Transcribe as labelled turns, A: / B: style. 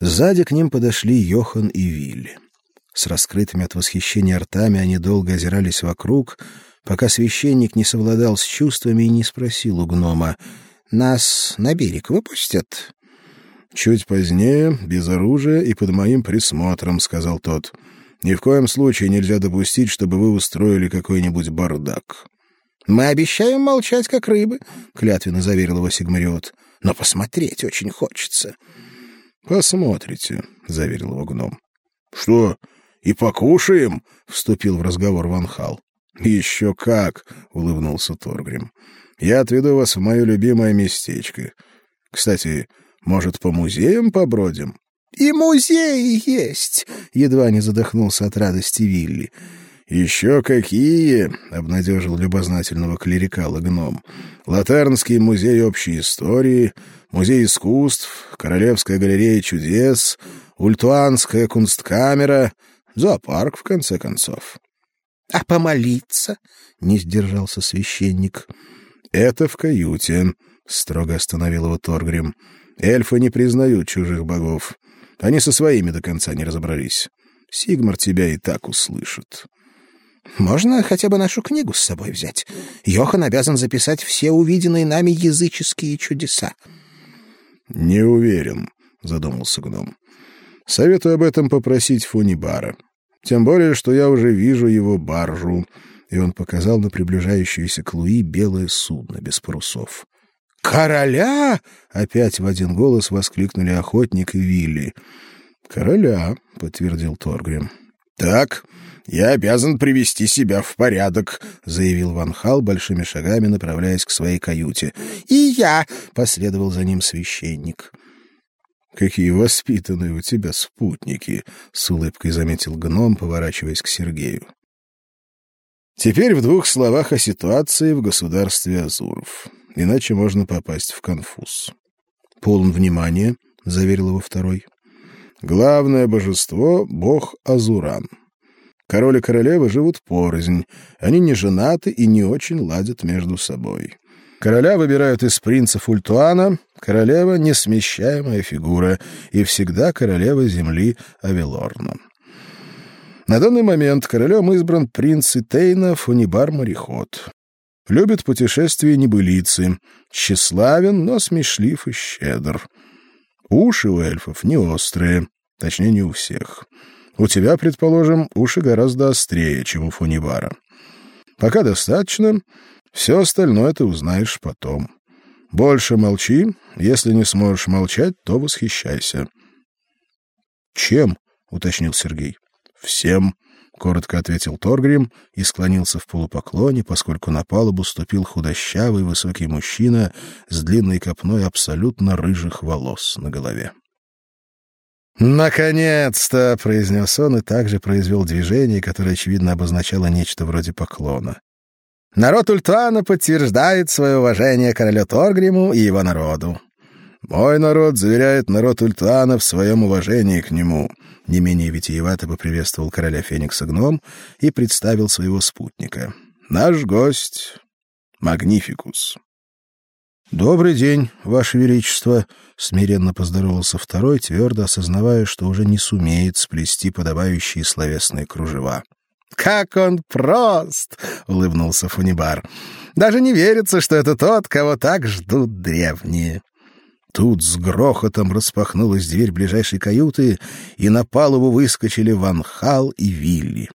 A: Сзади к ним подошли Йохан и Вилли. С раскрытыми от восхищения ртами они долго озирались вокруг, пока священник не совладал с чувствами и не спросил у гнома, «Нас на берег выпустят?»
B: «Чуть позднее, без оружия и под моим присмотром», — сказал тот. «Ни в коем случае нельзя допустить, чтобы вы устроили какой-нибудь бардак».
C: «Мы обещаем молчать, как рыбы», — клятвенно заверил его Сигмариот. «Но посмотреть очень хочется».
B: «Посмотрите», — заверил его гном. «Что, и покушаем?» — вступил в разговор Ванхал. «Еще как!» — улыбнулся Торгрим. «Я отведу вас в мое любимое местечко. Кстати, может, по музеям побродим?»
C: «И музеи есть!» — едва не задохнулся от радости Вилли.
B: «Еще какие!» — обнадежил любознательного клерикала гном. «Латернский музей общей истории, музей искусств, Королевская галерея чудес, Ультуанская кунсткамера, зоопарк, в конце концов».
C: «А помолиться?» — не сдержался священник.
B: «Это в каюте», — строго остановил его Торгрим. «Эльфы не признают чужих богов. Они со своими до конца не разобрались. Сигмар тебя и так услышит».
C: Можно хотя бы нашу книгу с собой взять. Йохан обязан записать все увиденные нами языческие чудеса.
B: — Не уверен, — задумался гном. — Советую об этом попросить Фунибара. Тем более, что я уже вижу его баржу. И он показал на приближающееся к Луи белое судно без парусов.
C: «Короля!»
B: — опять в один голос воскликнули охотник и Вилли. «Короля», — подтвердил Торгрим. «Так, я обязан привести себя в порядок», — заявил Ван Хал большими шагами, направляясь к своей каюте.
C: «И я», — последовал за ним священник.
B: «Какие воспитанные у тебя спутники», — с улыбкой заметил гном, поворачиваясь к Сергею. Теперь в двух словах о ситуации в государстве Азуров. Иначе можно попасть в конфуз. «Полон внимания», — заверил его второй. Главное божество — бог Азуран. Король и королева живут порознь. Они не женаты и не очень ладят между собой. Короля выбирают из принцев Ультуана, королева — несмещаемая фигура, и всегда королева земли Авелорна. На данный момент королем избран принц Итейна Фунибар-мореход. Любит путешествия небылицы, тщеславен, но смешлив и щедр. Уши у эльфов не острые, Точнее, не у всех. У тебя, предположим, уши гораздо острее, чем у Фунивара. Пока достаточно, все остальное ты узнаешь потом. Больше молчи, если не сможешь молчать, то восхищайся. — Чем? — уточнил Сергей. — Всем, — коротко ответил Торгрим и склонился в полупоклоне, поскольку на палубу ступил худощавый высокий мужчина с длинной копной абсолютно рыжих волос на голове. «Наконец-то!» — произнес он и также произвел движение, которое, очевидно, обозначало нечто вроде поклона. «Народ Ультана подтверждает свое уважение королю Торгриму и его народу. Мой народ заверяет народ Ультана в своем уважении к нему». Не менее витиевато поприветствовал короля Феникса гном и представил своего спутника. «Наш гость — Магнификус». «Добрый день, Ваше Величество!» — смиренно поздоровался второй, твердо осознавая, что уже не сумеет сплести подобающие словесные кружева.
C: «Как он прост!» — улыбнулся Фунибар. «Даже не верится, что это тот, кого так ждут древние».
A: Тут с грохотом распахнулась дверь ближайшей каюты, и на палубу выскочили Ван Хал и Вилли.